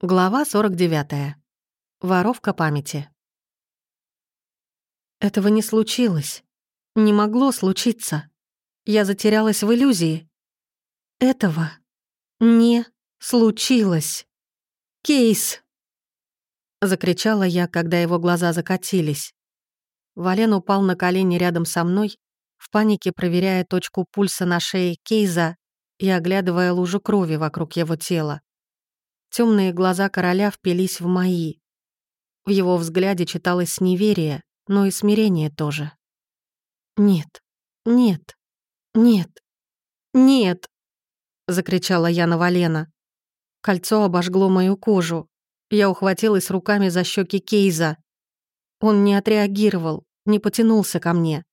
Глава 49. Воровка памяти. Этого не случилось. Не могло случиться. Я затерялась в иллюзии. Этого не случилось. Кейс! Закричала я, когда его глаза закатились. Вален упал на колени рядом со мной, в панике проверяя точку пульса на шее Кейза и оглядывая лужу крови вокруг его тела. Темные глаза короля впились в мои. В его взгляде читалось неверие, но и смирение тоже. «Нет, нет, нет, нет!» — закричала я на Валена. Кольцо обожгло мою кожу. Я ухватилась руками за щеки Кейза. Он не отреагировал, не потянулся ко мне.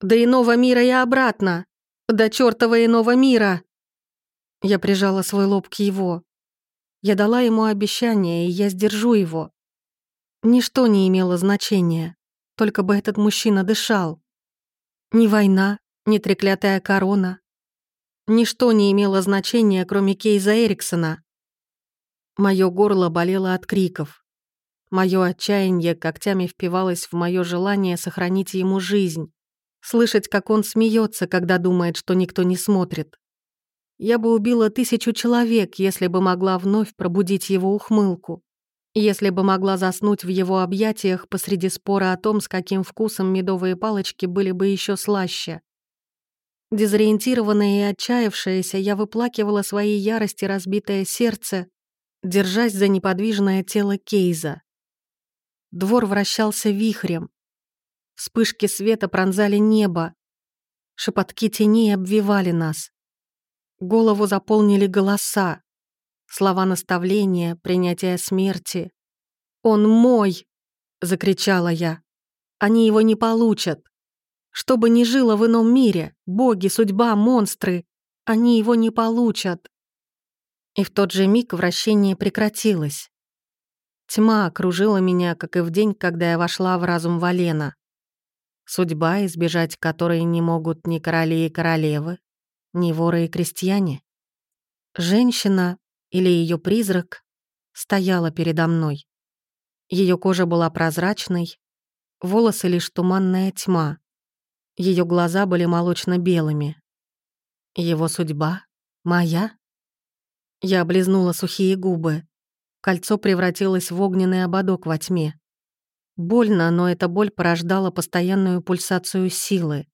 «До иного мира и обратно! До чёртова иного мира!» Я прижала свой лоб к его. Я дала ему обещание, и я сдержу его. Ничто не имело значения, только бы этот мужчина дышал. Ни война, ни треклятая корона. Ничто не имело значения, кроме Кейза Эриксона. Моё горло болело от криков. Моё отчаяние когтями впивалось в моё желание сохранить ему жизнь. Слышать, как он смеется, когда думает, что никто не смотрит. Я бы убила тысячу человек, если бы могла вновь пробудить его ухмылку. Если бы могла заснуть в его объятиях посреди спора о том, с каким вкусом медовые палочки были бы еще слаще. Дезориентированная и отчаявшаяся, я выплакивала свои ярости разбитое сердце, держась за неподвижное тело Кейза. Двор вращался вихрем. Вспышки света пронзали небо. Шепотки теней обвивали нас. Голову заполнили голоса, слова наставления, принятия смерти. «Он мой!» — закричала я. «Они его не получат. Что бы ни жило в ином мире, боги, судьба, монстры, они его не получат». И в тот же миг вращение прекратилось. Тьма окружила меня, как и в день, когда я вошла в разум Валена. Судьба, избежать которой не могут ни короли и королевы, не воры и крестьяне. Женщина или ее призрак стояла передо мной. Ее кожа была прозрачной, волосы лишь туманная тьма. Ее глаза были молочно-белыми. Его судьба моя? Я облизнула сухие губы. Кольцо превратилось в огненный ободок во тьме. Больно, но эта боль порождала постоянную пульсацию силы.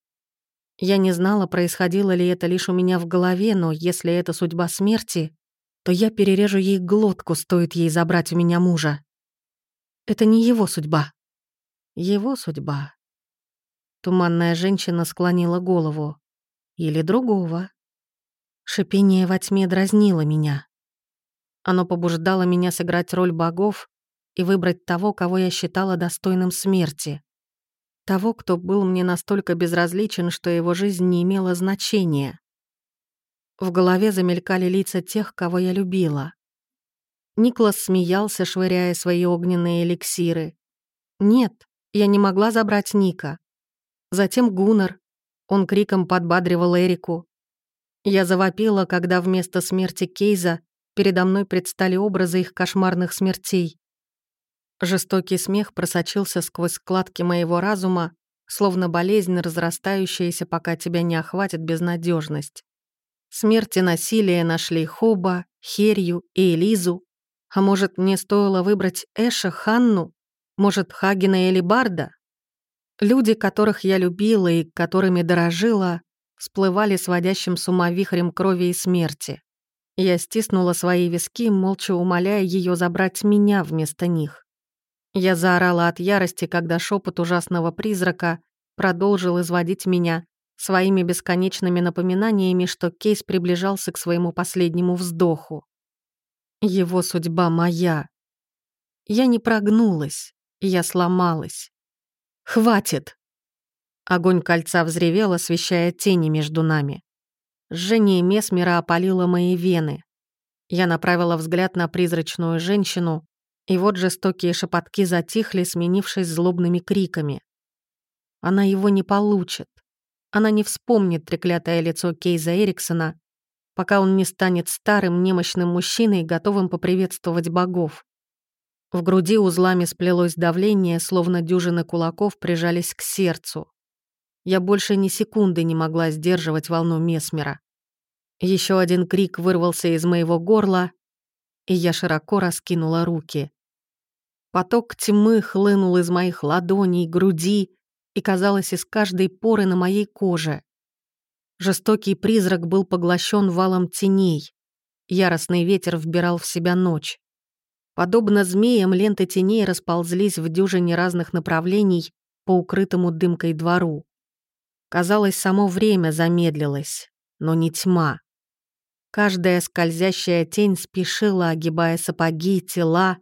Я не знала, происходило ли это лишь у меня в голове, но если это судьба смерти, то я перережу ей глотку, стоит ей забрать у меня мужа. Это не его судьба. Его судьба. Туманная женщина склонила голову. Или другого. Шипение во тьме дразнило меня. Оно побуждало меня сыграть роль богов и выбрать того, кого я считала достойным смерти. Того, кто был мне настолько безразличен, что его жизнь не имела значения. В голове замелькали лица тех, кого я любила. Никлас смеялся, швыряя свои огненные эликсиры. Нет, я не могла забрать Ника. Затем Гуннар. Он криком подбадривал Эрику. Я завопила, когда вместо смерти Кейза передо мной предстали образы их кошмарных смертей. Жестокий смех просочился сквозь складки моего разума, словно болезнь, разрастающаяся, пока тебя не охватит безнадежность. Смерти насилия нашли Хоба, Херью и Элизу. А может, мне стоило выбрать Эша, Ханну? Может, Хагена или Барда? Люди, которых я любила и которыми дорожила, всплывали сводящим с ума вихрем крови и смерти. Я стиснула свои виски, молча умоляя ее забрать меня вместо них. Я заорала от ярости, когда шепот ужасного призрака продолжил изводить меня своими бесконечными напоминаниями, что Кейс приближался к своему последнему вздоху. Его судьба моя. Я не прогнулась, я сломалась. «Хватит!» Огонь кольца взревел, освещая тени между нами. Жжение Месмера опалило мои вены. Я направила взгляд на призрачную женщину, и вот жестокие шепотки затихли, сменившись злобными криками. Она его не получит. Она не вспомнит треклятое лицо Кейза Эриксона, пока он не станет старым немощным мужчиной, готовым поприветствовать богов. В груди узлами сплелось давление, словно дюжины кулаков прижались к сердцу. Я больше ни секунды не могла сдерживать волну Месмера. Еще один крик вырвался из моего горла, и я широко раскинула руки. Поток тьмы хлынул из моих ладоней, груди и, казалось, из каждой поры на моей коже. Жестокий призрак был поглощен валом теней. Яростный ветер вбирал в себя ночь. Подобно змеям, ленты теней расползлись в дюжине разных направлений по укрытому дымкой двору. Казалось, само время замедлилось, но не тьма. Каждая скользящая тень спешила, огибая сапоги, тела.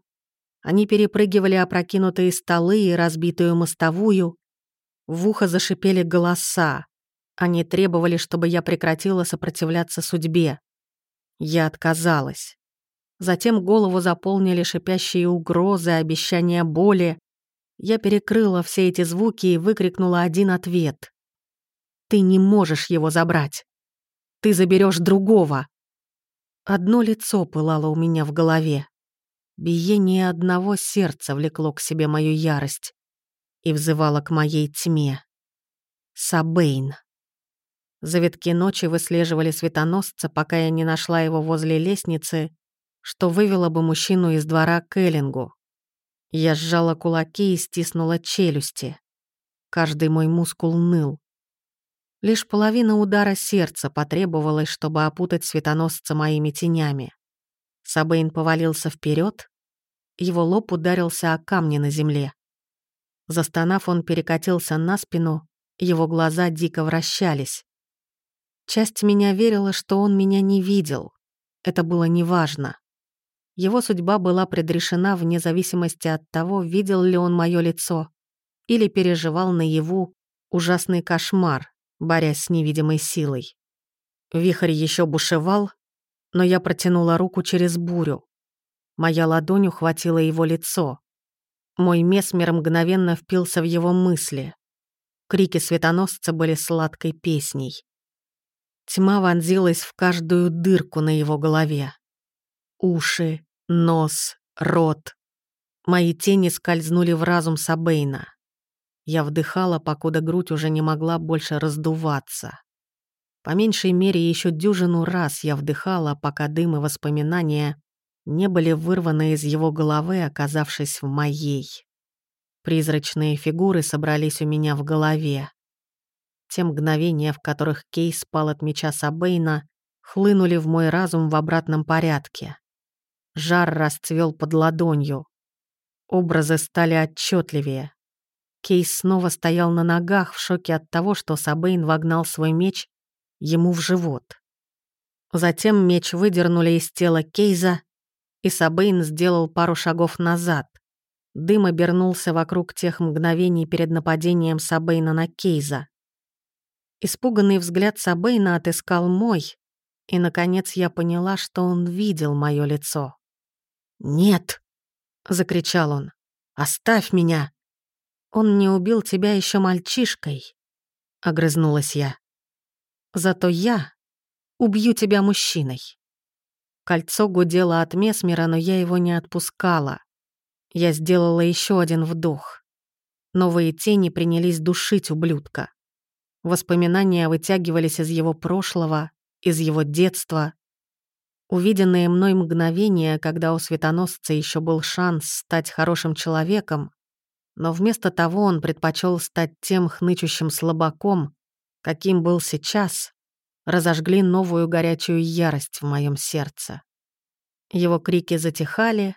Они перепрыгивали опрокинутые столы и разбитую мостовую. В ухо зашипели голоса. Они требовали, чтобы я прекратила сопротивляться судьбе. Я отказалась. Затем голову заполнили шипящие угрозы, обещания боли. Я перекрыла все эти звуки и выкрикнула один ответ. Ты не можешь его забрать. Ты заберешь другого. Одно лицо пылало у меня в голове. Биение одного сердца влекло к себе мою ярость и взывало к моей тьме. Сабейн. Завитки ночи выслеживали светоносца, пока я не нашла его возле лестницы, что вывело бы мужчину из двора к Эллингу. Я сжала кулаки и стиснула челюсти. Каждый мой мускул ныл. Лишь половина удара сердца потребовалась, чтобы опутать светоносца моими тенями. Сабейн повалился вперед, его лоб ударился о камни на земле. Застонав, он перекатился на спину, его глаза дико вращались. Часть меня верила, что он меня не видел. Это было неважно. Его судьба была предрешена вне зависимости от того, видел ли он мое лицо или переживал наяву ужасный кошмар, борясь с невидимой силой. Вихрь еще бушевал, но я протянула руку через бурю. Моя ладонь ухватила его лицо. Мой месмер мгновенно впился в его мысли. Крики светоносца были сладкой песней. Тьма вонзилась в каждую дырку на его голове. Уши, нос, рот. Мои тени скользнули в разум Сабейна. Я вдыхала, покуда грудь уже не могла больше раздуваться. По меньшей мере еще дюжину раз я вдыхала, пока дым и воспоминания не были вырваны из его головы, оказавшись в моей. Призрачные фигуры собрались у меня в голове. Те мгновения, в которых Кей спал от меча Сабейна, хлынули в мой разум в обратном порядке. Жар расцвел под ладонью. Образы стали отчетливее. Кейс снова стоял на ногах в шоке от того, что Сабейн вогнал свой меч ему в живот. Затем меч выдернули из тела Кейза, и Сабейн сделал пару шагов назад. Дым обернулся вокруг тех мгновений перед нападением Сабейна на Кейза. Испуганный взгляд Сабейна отыскал мой, и, наконец, я поняла, что он видел мое лицо. «Нет!» — закричал он. «Оставь меня!» «Он не убил тебя еще мальчишкой», — огрызнулась я. «Зато я убью тебя мужчиной». Кольцо гудело от Месмера, но я его не отпускала. Я сделала еще один вдох. Новые тени принялись душить ублюдка. Воспоминания вытягивались из его прошлого, из его детства. Увиденные мной мгновения, когда у светоносца еще был шанс стать хорошим человеком, но вместо того он предпочел стать тем хнычущим слабаком, каким был сейчас, разожгли новую горячую ярость в моем сердце. Его крики затихали,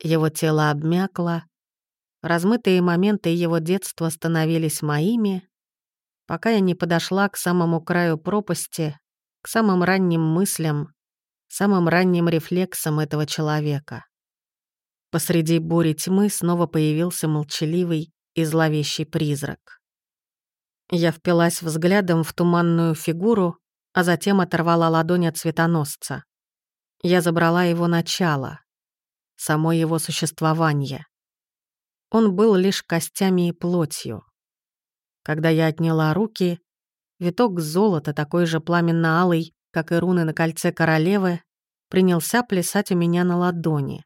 его тело обмякло, размытые моменты его детства становились моими, пока я не подошла к самому краю пропасти, к самым ранним мыслям, самым ранним рефлексам этого человека. Посреди бури тьмы снова появился молчаливый и зловещий призрак. Я впилась взглядом в туманную фигуру, а затем оторвала ладонь от цветоносца. Я забрала его начало, само его существование. Он был лишь костями и плотью. Когда я отняла руки, виток золота, такой же пламенно-алый, как и руны на кольце королевы, принялся плясать у меня на ладони.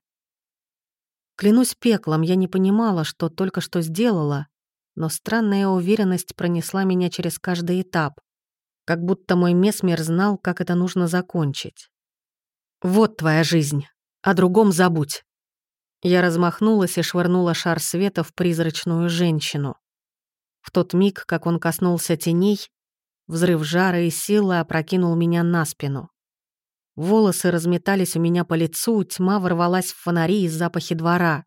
Клянусь пеклом, я не понимала, что только что сделала, но странная уверенность пронесла меня через каждый этап, как будто мой месмер знал, как это нужно закончить. «Вот твоя жизнь, о другом забудь». Я размахнулась и швырнула шар света в призрачную женщину. В тот миг, как он коснулся теней, взрыв жара и силы опрокинул меня на спину. Волосы разметались у меня по лицу, тьма ворвалась в фонари и запахи двора.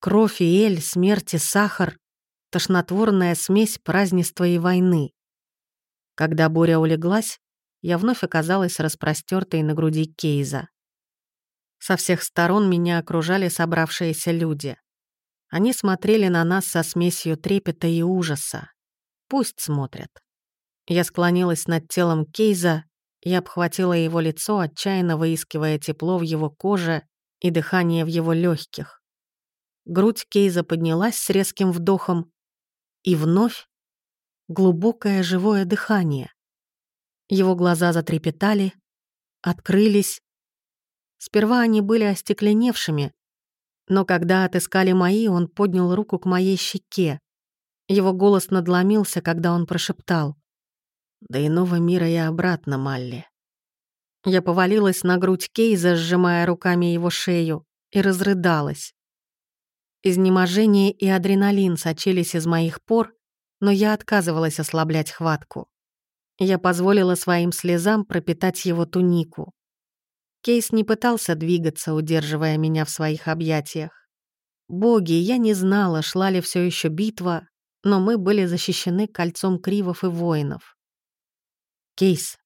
Кровь и эль, смерть и сахар — тошнотворная смесь празднества и войны. Когда буря улеглась, я вновь оказалась распростертой на груди Кейза. Со всех сторон меня окружали собравшиеся люди. Они смотрели на нас со смесью трепета и ужаса. Пусть смотрят. Я склонилась над телом Кейза и обхватила его лицо, отчаянно выискивая тепло в его коже и дыхание в его легких. Грудь Кейза поднялась с резким вдохом, и вновь глубокое живое дыхание. Его глаза затрепетали, открылись, Сперва они были остекленевшими, но когда отыскали мои, он поднял руку к моей щеке. Его голос надломился, когда он прошептал. «До иного мира и обратно, Малли». Я повалилась на грудь Кейза, сжимая руками его шею, и разрыдалась. Изнеможение и адреналин сочились из моих пор, но я отказывалась ослаблять хватку. Я позволила своим слезам пропитать его тунику. Кейс не пытался двигаться, удерживая меня в своих объятиях. Боги, я не знала, шла ли все еще битва, но мы были защищены кольцом кривов и воинов. Кейс.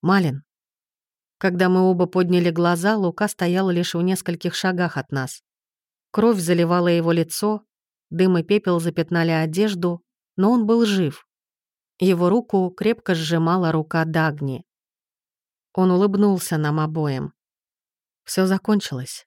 Малин. Когда мы оба подняли глаза, Лука стоял лишь в нескольких шагах от нас. Кровь заливала его лицо, дым и пепел запятнали одежду, но он был жив. Его руку крепко сжимала рука Дагни. Он улыбнулся нам обоим. Все закончилось.